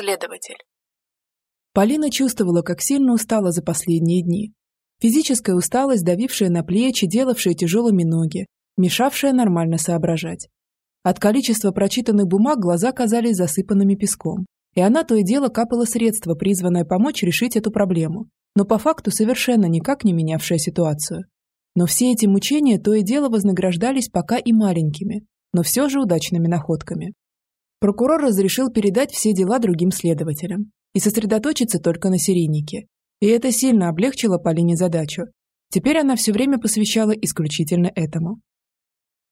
Следователь. Полина чувствовала, как сильно устала за последние дни. Физическая усталость, давившая на плечи, делавшая тяжелыми ноги, мешавшая нормально соображать. От количества прочитанных бумаг глаза казались засыпанными песком, и она то и дело капала средства, призванное помочь решить эту проблему, но по факту совершенно никак не менявшая ситуацию. Но все эти мучения то и дело вознаграждались пока и маленькими, но все же удачными находками. Прокурор разрешил передать все дела другим следователям и сосредоточиться только на серийнике. И это сильно облегчило Полине задачу. Теперь она все время посвящала исключительно этому.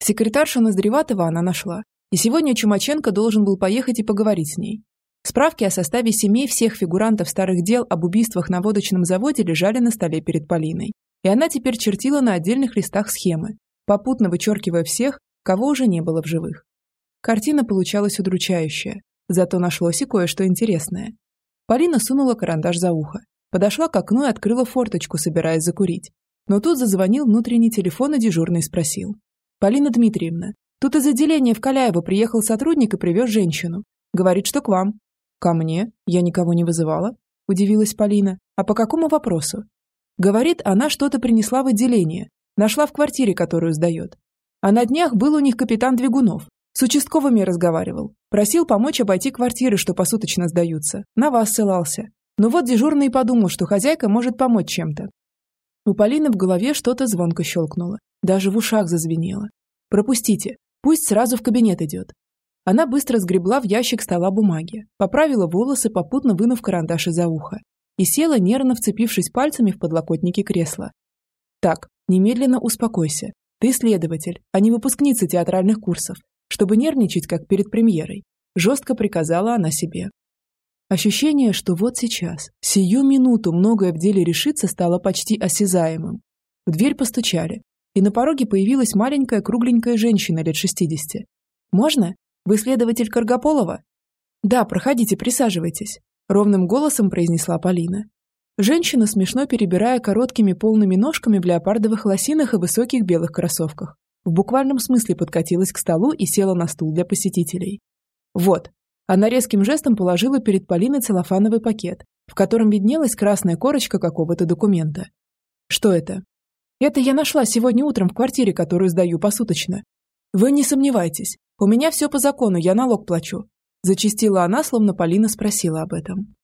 Секретаршу Ноздреватова она нашла, и сегодня Чумаченко должен был поехать и поговорить с ней. Справки о составе семей всех фигурантов старых дел об убийствах на водочном заводе лежали на столе перед Полиной, и она теперь чертила на отдельных листах схемы, попутно вычеркивая всех, кого уже не было в живых. Картина получалась удручающая, зато нашлось и кое-что интересное. Полина сунула карандаш за ухо, подошла к окну и открыла форточку, собираясь закурить. Но тут зазвонил внутренний телефон и дежурный спросил. «Полина Дмитриевна, тут из отделения в Каляево приехал сотрудник и привез женщину. Говорит, что к вам». «Ко мне? Я никого не вызывала?» – удивилась Полина. «А по какому вопросу?» Говорит, она что-то принесла в отделение. Нашла в квартире, которую сдает. А на днях был у них капитан Двигунов. С участковыми разговаривал. Просил помочь обойти квартиры, что посуточно сдаются. На вас ссылался. Но вот дежурный подумал, что хозяйка может помочь чем-то. У Полины в голове что-то звонко щелкнуло. Даже в ушах зазвенело. «Пропустите. Пусть сразу в кабинет идет». Она быстро сгребла в ящик стола бумаги, поправила волосы, попутно вынув карандаш из-за уха, и села, нервно вцепившись пальцами в подлокотники кресла. «Так, немедленно успокойся. Ты следователь, а не выпускница театральных курсов чтобы нервничать, как перед премьерой, жестко приказала она себе. Ощущение, что вот сейчас, сию минуту многое в деле решится, стало почти осязаемым. В дверь постучали, и на пороге появилась маленькая кругленькая женщина лет 60. «Можно? Вы следователь Каргополова?» «Да, проходите, присаживайтесь», – ровным голосом произнесла Полина. Женщина, смешно перебирая короткими полными ножками в леопардовых лосинах и высоких белых кроссовках, в буквальном смысле подкатилась к столу и села на стул для посетителей. Вот. Она резким жестом положила перед Полиной целлофановый пакет, в котором виднелась красная корочка какого-то документа. Что это? Это я нашла сегодня утром в квартире, которую сдаю посуточно. Вы не сомневайтесь, у меня все по закону, я налог плачу. Зачистила она, словно Полина спросила об этом.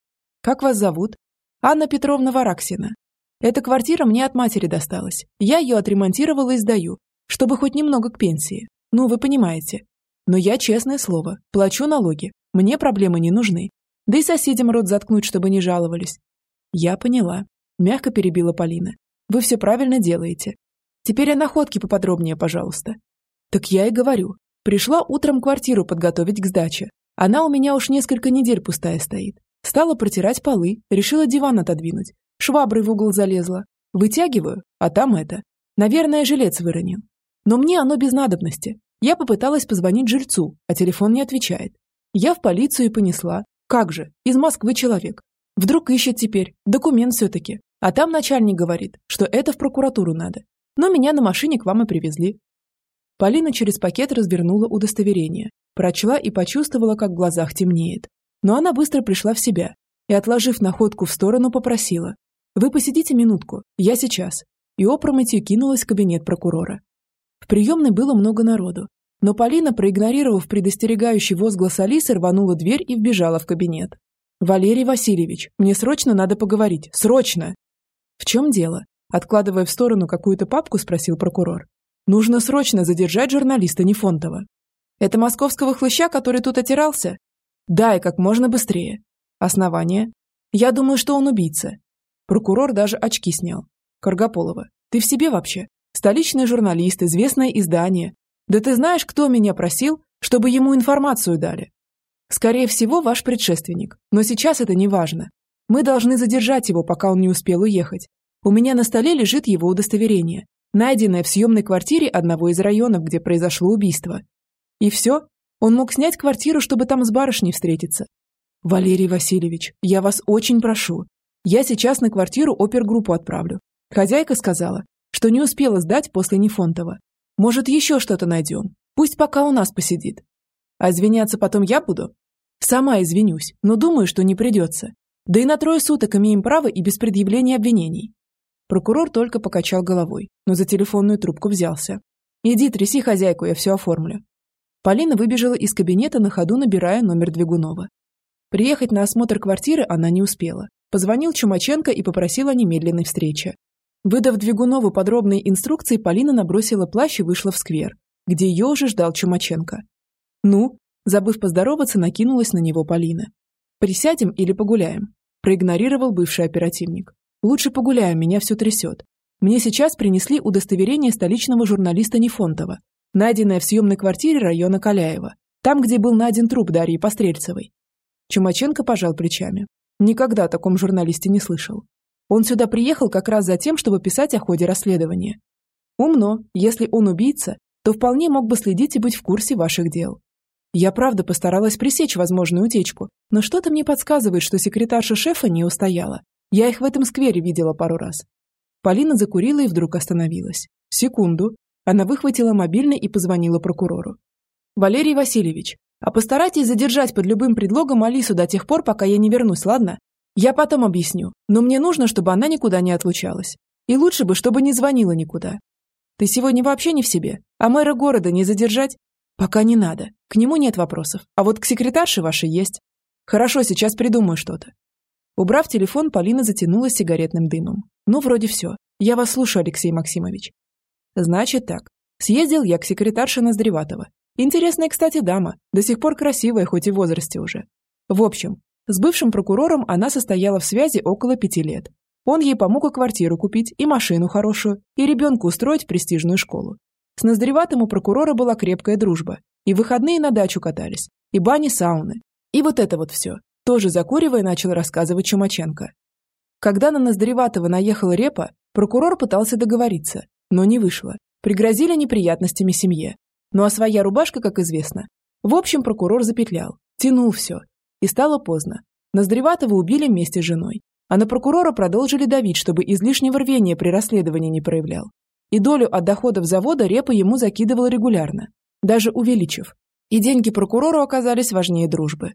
Как вас зовут? Анна Петровна Вараксина. Эта квартира мне от матери досталась. Я ее отремонтировала и сдаю, чтобы хоть немного к пенсии. Ну, вы понимаете. Но я, честное слово, плачу налоги. Мне проблемы не нужны. Да и соседям рот заткнуть, чтобы не жаловались. Я поняла. Мягко перебила Полина. Вы все правильно делаете. Теперь о находке поподробнее, пожалуйста. Так я и говорю. Пришла утром квартиру подготовить к сдаче. Она у меня уж несколько недель пустая стоит. Стала протирать полы, решила диван отодвинуть. Шваброй в угол залезла. Вытягиваю, а там это. Наверное, жилец выронил. Но мне оно без надобности. Я попыталась позвонить жильцу, а телефон не отвечает. Я в полицию и понесла. Как же, из Москвы человек. Вдруг ищет теперь, документ все-таки. А там начальник говорит, что это в прокуратуру надо. Но меня на машине к вам и привезли. Полина через пакет развернула удостоверение, прочла и почувствовала, как в глазах темнеет. Но она быстро пришла в себя и, отложив находку в сторону, попросила. «Вы посидите минутку, я сейчас». И опрометью кинулась в кабинет прокурора. Приемной было много народу, но Полина, проигнорировав предостерегающий возглас Алисы, рванула дверь и вбежала в кабинет. «Валерий Васильевич, мне срочно надо поговорить. Срочно!» «В чем дело?» Откладывая в сторону какую-то папку, спросил прокурор. «Нужно срочно задержать журналиста Нефонтова». «Это московского хлыща, который тут отирался?» «Да, и как можно быстрее». «Основание?» «Я думаю, что он убийца». Прокурор даже очки снял. «Каргополова, ты в себе вообще? Столичный журналист, известное издание. Да ты знаешь, кто меня просил, чтобы ему информацию дали? Скорее всего, ваш предшественник. Но сейчас это не важно. Мы должны задержать его, пока он не успел уехать. У меня на столе лежит его удостоверение, найденное в съемной квартире одного из районов, где произошло убийство. И все? Он мог снять квартиру, чтобы там с барышней встретиться. Валерий Васильевич, я вас очень прошу. Я сейчас на квартиру опергруппу отправлю. Хозяйка сказала, что не успела сдать после Нефонтова. Может, еще что-то найдем. Пусть пока у нас посидит. А извиняться потом я буду? Сама извинюсь, но думаю, что не придется. Да и на трое суток имеем право и без предъявления обвинений. Прокурор только покачал головой, но за телефонную трубку взялся. «Иди, тряси хозяйку, я все оформлю». Полина выбежала из кабинета на ходу, набирая номер Двигунова. Приехать на осмотр квартиры она не успела. Позвонил Чумаченко и попросил о немедленной встрече. Выдав Двигунову подробные инструкции, Полина набросила плащ и вышла в сквер, где ее уже ждал Чумаченко. «Ну?» Забыв поздороваться, накинулась на него Полина. «Присядем или погуляем?» Проигнорировал бывший оперативник. «Лучше погуляем, меня все трясет. Мне сейчас принесли удостоверение столичного журналиста Нефонтова, найденное в съемной квартире района Каляева, там, где был найден труп Дарьи Пострельцевой». Чумаченко пожал плечами. Никогда о таком журналисте не слышал. Он сюда приехал как раз за тем, чтобы писать о ходе расследования. Умно, если он убийца, то вполне мог бы следить и быть в курсе ваших дел. Я правда постаралась пресечь возможную утечку, но что-то мне подсказывает, что секретарша шефа не устояла. Я их в этом сквере видела пару раз. Полина закурила и вдруг остановилась. Секунду. Она выхватила мобильный и позвонила прокурору. «Валерий Васильевич, а постарайтесь задержать под любым предлогом Алису до тех пор, пока я не вернусь, ладно? Я потом объясню, но мне нужно, чтобы она никуда не отлучалась. И лучше бы, чтобы не звонила никуда. Ты сегодня вообще не в себе, а мэра города не задержать? Пока не надо. К нему нет вопросов. А вот к секретарше вашей есть. Хорошо, сейчас придумаю что-то. Убрав телефон, Полина затянулась сигаретным дымом. Ну, вроде все. Я вас слушаю, Алексей Максимович. Значит так. Съездил я к секретарше Ноздреватова. Интересная, кстати, дама. До сих пор красивая, хоть и в возрасте уже. В общем, с бывшим прокурором она состояла в связи около пяти лет. Он ей помог и квартиру купить, и машину хорошую, и ребенку устроить престижную школу. С Ноздреватым у прокурора была крепкая дружба. И выходные на дачу катались, и бани-сауны. И вот это вот все. Тоже закуривая, начал рассказывать Чумаченко. Когда на Ноздреватого наехала репа, прокурор пытался договориться, но не вышло. Пригрозили неприятностями семье. Ну а своя рубашка, как известно. В общем, прокурор запетлял, тянул все. И стало поздно. Ноздреватого убили вместе с женой. А на прокурора продолжили давить, чтобы излишнего рвения при расследовании не проявлял и долю от доходов завода Репа ему закидывал регулярно, даже увеличив. И деньги прокурору оказались важнее дружбы.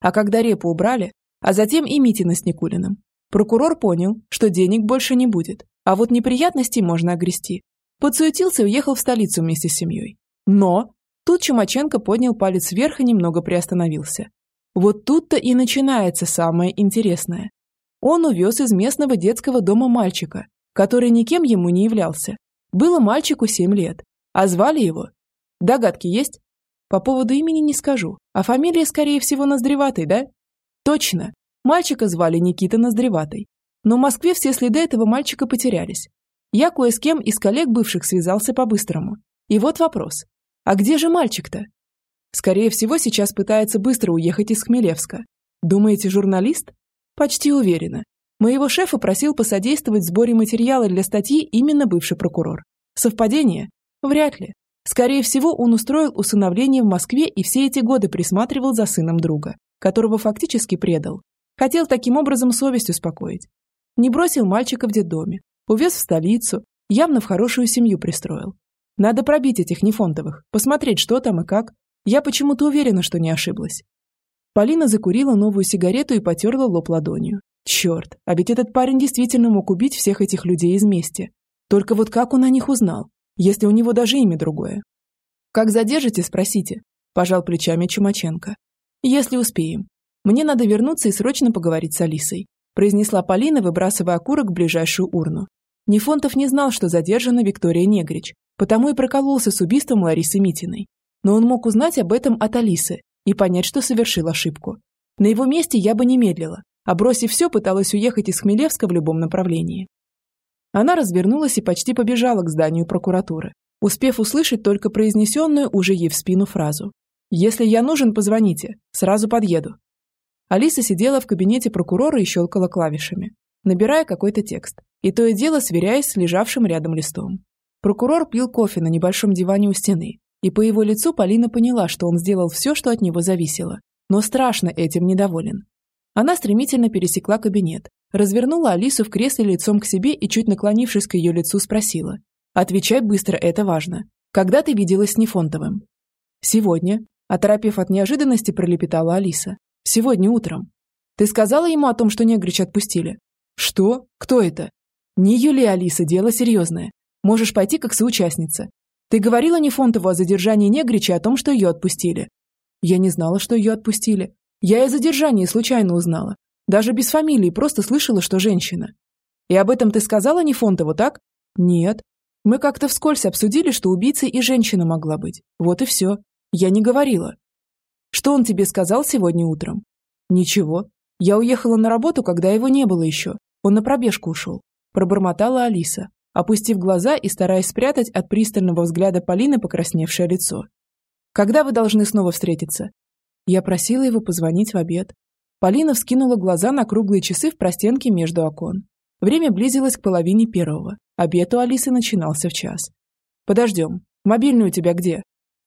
А когда Репу убрали, а затем и Митина с Никулиным, прокурор понял, что денег больше не будет, а вот неприятностей можно огрести. Подсуетился и уехал в столицу вместе с семьей. Но тут Чумаченко поднял палец вверх и немного приостановился. Вот тут-то и начинается самое интересное. Он увез из местного детского дома мальчика, который никем ему не являлся, было мальчику семь лет, а звали его... Догадки есть? По поводу имени не скажу, а фамилия, скорее всего, Ноздреватый, да? Точно. Мальчика звали Никита Ноздреватый. Но в Москве все следы этого мальчика потерялись. Я кое с кем из коллег бывших связался по-быстрому. И вот вопрос. А где же мальчик-то? Скорее всего, сейчас пытается быстро уехать из Хмелевска. Думаете, журналист? Почти уверена. Моего шефа просил посодействовать в сборе материала для статьи именно бывший прокурор. Совпадение? Вряд ли. Скорее всего, он устроил усыновление в Москве и все эти годы присматривал за сыном друга, которого фактически предал. Хотел таким образом совесть успокоить. Не бросил мальчика в детдоме, увез в столицу, явно в хорошую семью пристроил. Надо пробить этих нефонтовых, посмотреть, что там и как. Я почему-то уверена, что не ошиблась. Полина закурила новую сигарету и потерла лоб ладонью. Черт, а ведь этот парень действительно мог убить всех этих людей из мести. Только вот как он о них узнал, если у него даже имя другое? Как задержите, спросите, пожал плечами Чумаченко. Если успеем. Мне надо вернуться и срочно поговорить с Алисой, произнесла Полина, выбрасывая окурок в ближайшую урну. Нефонтов не знал, что задержана Виктория Негрич, потому и прокололся с убийством Ларисы Митиной. Но он мог узнать об этом от Алисы и понять, что совершил ошибку. На его месте я бы не медлила, а бросив все, пыталась уехать из Хмелевска в любом направлении. Она развернулась и почти побежала к зданию прокуратуры, успев услышать только произнесенную уже ей в спину фразу. «Если я нужен, позвоните. Сразу подъеду». Алиса сидела в кабинете прокурора и щелкала клавишами, набирая какой-то текст, и то и дело сверяясь с лежавшим рядом листом. Прокурор пил кофе на небольшом диване у стены, и по его лицу Полина поняла, что он сделал все, что от него зависело, но страшно этим недоволен. Она стремительно пересекла кабинет, развернула Алису в кресле лицом к себе и, чуть наклонившись к ее лицу, спросила. «Отвечай быстро, это важно. Когда ты виделась с Нефонтовым?» «Сегодня», – оторопев от неожиданности, пролепетала Алиса. Сегодня утром. Ты сказала ему о том, что Негрич отпустили? Что? Кто это? Не Юлия Алиса, дело серьезное. Можешь пойти как соучастница. Ты говорила Нефонтову о задержании Негрича о том, что ее отпустили. Я не знала, что ее отпустили. Я и задержание случайно узнала. Даже без фамилии, просто слышала, что женщина. И об этом ты сказала Нефонтову, так? Нет. Мы как-то вскользь обсудили, что убийцей и женщина могла быть. Вот и все. Я не говорила. Что он тебе сказал сегодня утром? Ничего. Я уехала на работу, когда его не было еще. Он на пробежку ушел. Пробормотала Алиса, опустив глаза и стараясь спрятать от пристального взгляда Полины покрасневшее лицо. Когда вы должны снова встретиться? Я просила его позвонить в обед. Полина вскинула глаза на круглые часы в простенке между окон. Время близилось к половине первого. Обед у Алисы начинался в час. «Подождем. Мобильный у тебя где?»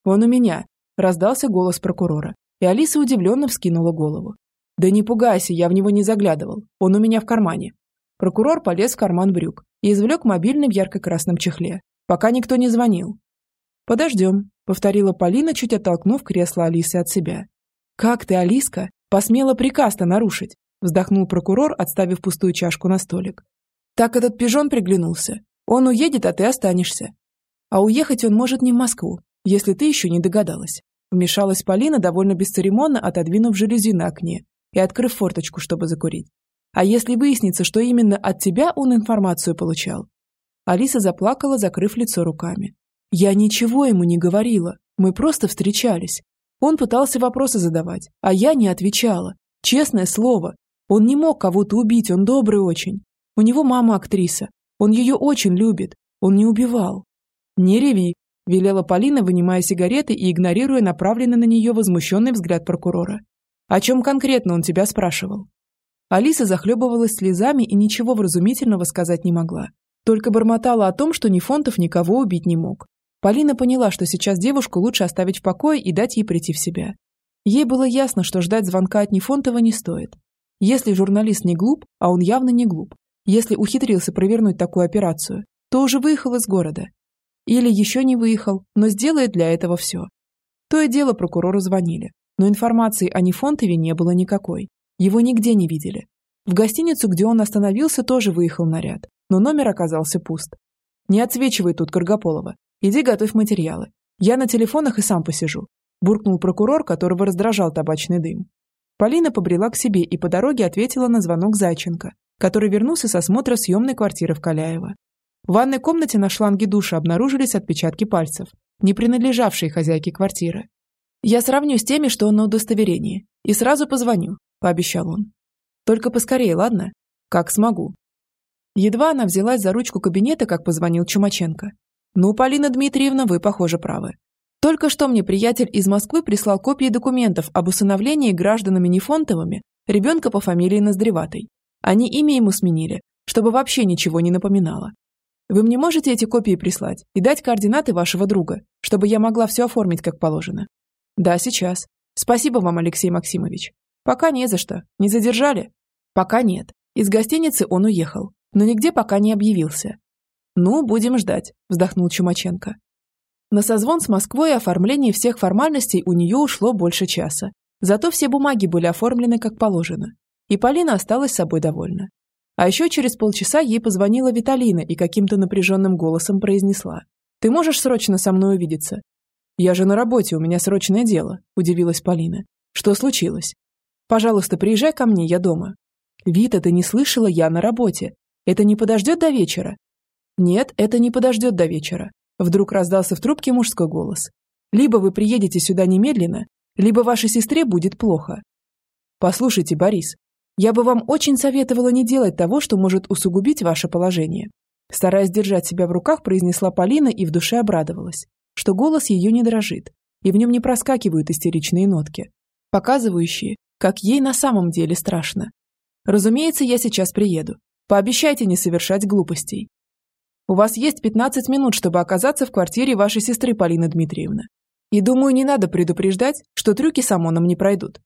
«Он у меня», – раздался голос прокурора, и Алиса удивленно вскинула голову. «Да не пугайся, я в него не заглядывал. Он у меня в кармане». Прокурор полез в карман брюк и извлек мобильный в ярко-красном чехле. Пока никто не звонил. «Подождем», – повторила Полина, чуть оттолкнув кресло Алисы от себя. «Как ты, Алиска, посмела приказ-то нарушить?» вздохнул прокурор, отставив пустую чашку на столик. «Так этот пижон приглянулся. Он уедет, а ты останешься. А уехать он может не в Москву, если ты еще не догадалась». Вмешалась Полина, довольно бесцеремонно отодвинув жалюзи на окне и открыв форточку, чтобы закурить. «А если выяснится, что именно от тебя он информацию получал?» Алиса заплакала, закрыв лицо руками. «Я ничего ему не говорила. Мы просто встречались. Он пытался вопросы задавать, а я не отвечала. Честное слово. Он не мог кого-то убить, он добрый очень. У него мама актриса. Он ее очень любит. Он не убивал. «Не реви», – велела Полина, вынимая сигареты и игнорируя направленный на нее возмущенный взгляд прокурора. «О чем конкретно он тебя спрашивал?» Алиса захлебывалась слезами и ничего вразумительного сказать не могла. Только бормотала о том, что Нефонтов никого убить не мог. Полина поняла, что сейчас девушку лучше оставить в покое и дать ей прийти в себя. Ей было ясно, что ждать звонка от Нефонтова не стоит. Если журналист не глуп, а он явно не глуп, если ухитрился провернуть такую операцию, то уже выехал из города. Или еще не выехал, но сделает для этого все. То и дело прокурору звонили, но информации о Нефонтове не было никакой. Его нигде не видели. В гостиницу, где он остановился, тоже выехал наряд, но номер оказался пуст. «Не отсвечивай тут, Каргополова. Иди готовь материалы. Я на телефонах и сам посижу», – буркнул прокурор, которого раздражал табачный дым. Полина побрела к себе и по дороге ответила на звонок Зайченко, который вернулся с осмотра съемной квартиры в Каляево. В ванной комнате на шланге душа обнаружились отпечатки пальцев, не принадлежавшие хозяйке квартиры. «Я сравню с теми, что на удостоверении, и сразу позвоню», – пообещал он. «Только поскорее, ладно? Как смогу». Едва она взялась за ручку кабинета, как позвонил Чумаченко. «Ну, Полина Дмитриевна, вы, похоже, правы. Только что мне приятель из Москвы прислал копии документов об усыновлении гражданами Нефонтовыми ребенка по фамилии Ноздреватой. Они имя ему сменили, чтобы вообще ничего не напоминало. Вы мне можете эти копии прислать и дать координаты вашего друга, чтобы я могла все оформить как положено? Да, сейчас. Спасибо вам, Алексей Максимович. Пока не за что. Не задержали? Пока нет. Из гостиницы он уехал, но нигде пока не объявился. «Ну, будем ждать», – вздохнул Чумаченко. На созвон с Москвой и оформление всех формальностей у нее ушло больше часа. Зато все бумаги были оформлены как положено. И Полина осталась собой довольна. А еще через полчаса ей позвонила Виталина и каким-то напряженным голосом произнесла. «Ты можешь срочно со мной увидеться?» «Я же на работе, у меня срочное дело», – удивилась Полина. «Что случилось?» «Пожалуйста, приезжай ко мне, я дома». «Вита, ты не слышала, я на работе. Это не подождет до вечера?» «Нет, это не подождет до вечера», – вдруг раздался в трубке мужской голос. «Либо вы приедете сюда немедленно, либо вашей сестре будет плохо». «Послушайте, Борис, я бы вам очень советовала не делать того, что может усугубить ваше положение». Стараясь держать себя в руках, произнесла Полина и в душе обрадовалась, что голос ее не дрожит, и в нем не проскакивают истеричные нотки, показывающие, как ей на самом деле страшно. «Разумеется, я сейчас приеду. Пообещайте не совершать глупостей. У вас есть 15 минут, чтобы оказаться в квартире вашей сестры Полины Дмитриевны. И думаю, не надо предупреждать, что трюки с ОМОНом не пройдут.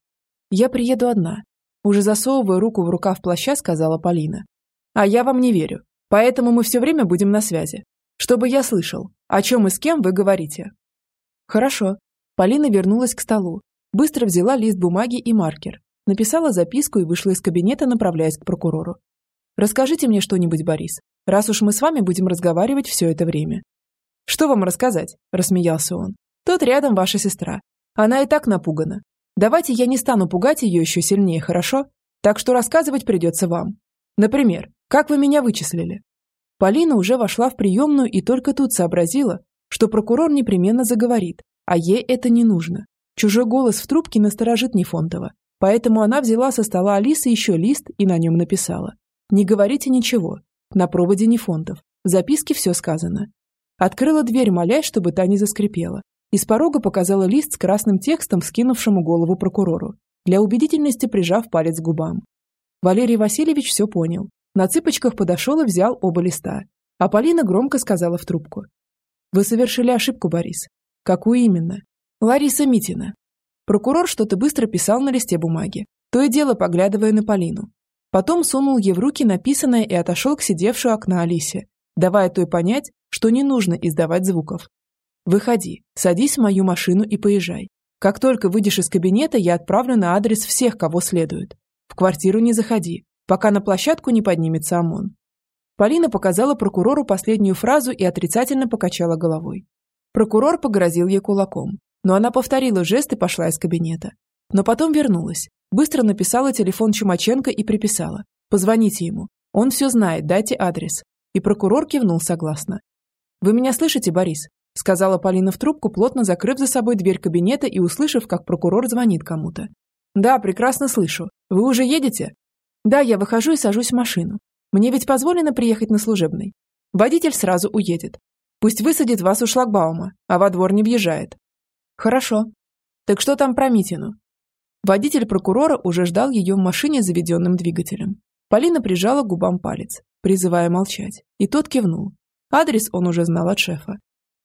Я приеду одна. Уже засовывая руку в рукав плаща, сказала Полина. А я вам не верю. Поэтому мы все время будем на связи. Чтобы я слышал, о чем и с кем вы говорите. Хорошо. Полина вернулась к столу. Быстро взяла лист бумаги и маркер. написала записку и вышла из кабинета, направляясь к прокурору. «Расскажите мне что-нибудь, Борис, раз уж мы с вами будем разговаривать все это время». «Что вам рассказать?» – рассмеялся он. «Тут рядом ваша сестра. Она и так напугана. Давайте я не стану пугать ее еще сильнее, хорошо? Так что рассказывать придется вам. Например, как вы меня вычислили?» Полина уже вошла в приемную и только тут сообразила, что прокурор непременно заговорит, а ей это не нужно. Чужой голос в трубке насторожит Нефонтова, поэтому она взяла со стола Алисы еще лист и на нем написала. «Не говорите ничего. На проводе Нефонтов. В записке все сказано». Открыла дверь, молясь, чтобы та не заскрипела. Из порога показала лист с красным текстом, скинувшему голову прокурору, для убедительности прижав палец к губам. Валерий Васильевич все понял. На цыпочках подошел и взял оба листа. А Полина громко сказала в трубку. «Вы совершили ошибку, Борис». «Какую именно?» «Лариса Митина». Прокурор что-то быстро писал на листе бумаги, то и дело поглядывая на Полину. Потом сунул ей в руки написанное и отошел к сидевшей окна Алисе, давая той понять, что не нужно издавать звуков. «Выходи, садись в мою машину и поезжай. Как только выйдешь из кабинета, я отправлю на адрес всех, кого следует. В квартиру не заходи, пока на площадку не поднимется ОМОН. Полина показала прокурору последнюю фразу и отрицательно покачала головой. Прокурор погрозил ей кулаком, но она повторила жест и пошла из кабинета. Но потом вернулась, быстро написала телефон Чумаченко и приписала. «Позвоните ему. Он все знает, дайте адрес». И прокурор кивнул согласно. «Вы меня слышите, Борис?» сказала Полина в трубку, плотно закрыв за собой дверь кабинета и услышав, как прокурор звонит кому-то. «Да, прекрасно слышу. Вы уже едете?» «Да, я выхожу и сажусь в машину. Мне ведь позволено приехать на служебный. Водитель сразу уедет. Пусть высадит вас у шлагбаума, а во двор не въезжает». «Хорошо. Так что там про Митину?» Водитель прокурора уже ждал ее в машине с заведенным двигателем. Полина прижала к губам палец, призывая молчать, и тот кивнул. Адрес он уже знал от шефа.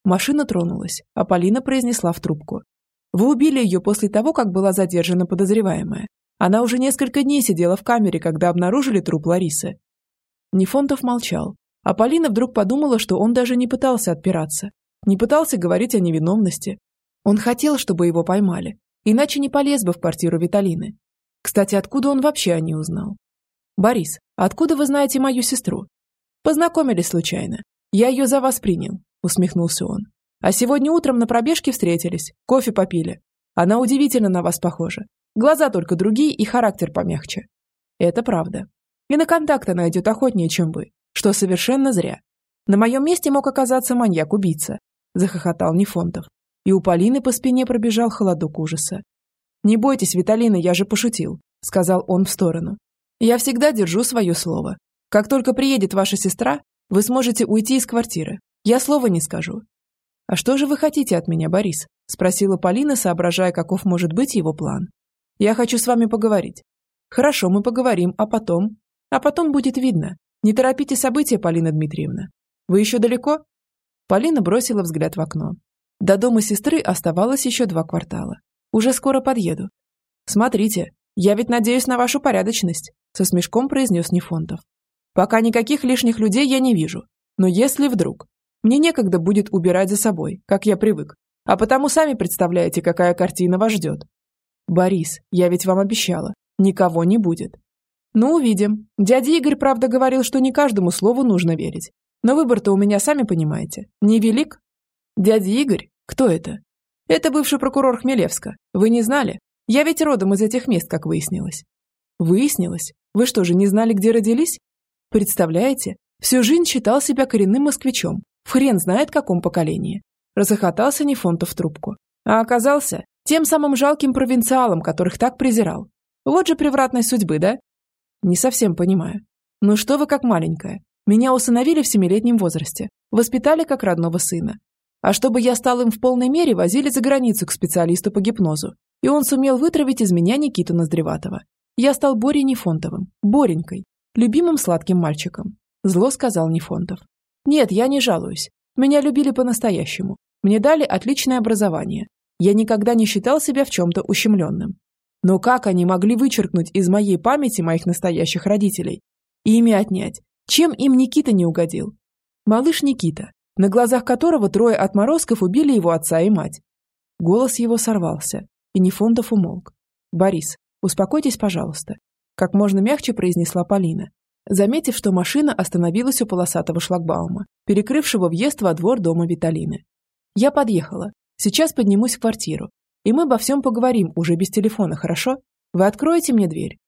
Машина тронулась, а Полина произнесла в трубку. Вы убили ее после того, как была задержана подозреваемая. Она уже несколько дней сидела в камере, когда обнаружили труп Ларисы. Нефонтов молчал, а Полина вдруг подумала, что он даже не пытался отпираться, не пытался говорить о невиновности. Он хотел, чтобы его поймали, иначе не полез бы в квартиру Виталины. Кстати, откуда он вообще о ней узнал? «Борис, откуда вы знаете мою сестру?» «Познакомились случайно. Я ее за вас принял», — усмехнулся он. А сегодня утром на пробежке встретились, кофе попили. Она удивительно на вас похожа. Глаза только другие и характер помягче. Это правда. И на контакт она идет охотнее, чем вы, что совершенно зря. На моем месте мог оказаться маньяк-убийца, захохотал Нефонтов. И у Полины по спине пробежал холодок ужаса. «Не бойтесь, Виталина, я же пошутил», — сказал он в сторону. «Я всегда держу свое слово. Как только приедет ваша сестра, вы сможете уйти из квартиры. Я слова не скажу. «А что же вы хотите от меня, Борис?» – спросила Полина, соображая, каков может быть его план. «Я хочу с вами поговорить». «Хорошо, мы поговорим, а потом?» «А потом будет видно. Не торопите события, Полина Дмитриевна. Вы еще далеко?» Полина бросила взгляд в окно. До дома сестры оставалось еще два квартала. Уже скоро подъеду. «Смотрите, я ведь надеюсь на вашу порядочность», со смешком произнес Нефонтов. «Пока никаких лишних людей я не вижу. Но если вдруг...» Мне некогда будет убирать за собой, как я привык. А потому сами представляете, какая картина вас ждет. Борис, я ведь вам обещала, никого не будет. Ну, увидим. Дядя Игорь, правда, говорил, что не каждому слову нужно верить. Но выбор-то у меня, сами понимаете, невелик. Дядя Игорь? Кто это? Это бывший прокурор Хмелевска. Вы не знали? Я ведь родом из этих мест, как выяснилось. Выяснилось? Вы что же, не знали, где родились? Представляете? Всю жизнь считал себя коренным москвичом, в хрен знает каком поколении. Разохотался Нефонтов в трубку. А оказался тем самым жалким провинциалом, которых так презирал. Вот же превратной судьбы, да? Не совсем понимаю. Ну что вы как маленькая. Меня усыновили в семилетнем возрасте. Воспитали как родного сына. А чтобы я стал им в полной мере, возили за границу к специалисту по гипнозу. И он сумел вытравить из меня Никиту Ноздреватого. Я стал Борей Нефонтовым. Боренькой. Любимым сладким мальчиком. Зло сказал Нефонтов. Нет, я не жалуюсь. Меня любили по-настоящему. Мне дали отличное образование. Я никогда не считал себя в чем-то ущемленным. Но как они могли вычеркнуть из моей памяти моих настоящих родителей? И ими отнять? Чем им Никита не угодил? Малыш Никита, на глазах которого трое отморозков убили его отца и мать. Голос его сорвался, и Нефонтов умолк. «Борис, Успокойтесь, пожалуйста. Как можно мягче произнесла Полина, заметив, что машина остановилась у полосатого шлагбаума, перекрывшего въезд во двор дома Виталины. Я подъехала. Сейчас поднимусь в квартиру. И мы обо всем поговорим уже без телефона, хорошо? Вы откроете мне дверь?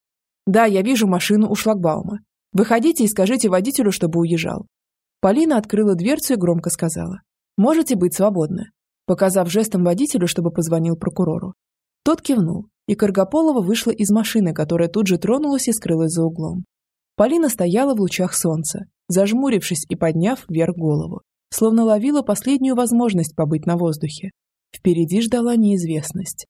Да, я вижу машину у шлагбаума. Выходите и скажите водителю, чтобы уезжал. Полина открыла дверцу и громко сказала. Можете быть свободны. Показав жестом водителю, чтобы позвонил прокурору. Тот кивнул, и Каргополова вышла из машины, которая тут же тронулась и скрылась за углом. Полина стояла в лучах солнца, зажмурившись и подняв вверх голову, словно ловила последнюю возможность побыть на воздухе. Впереди ждала неизвестность.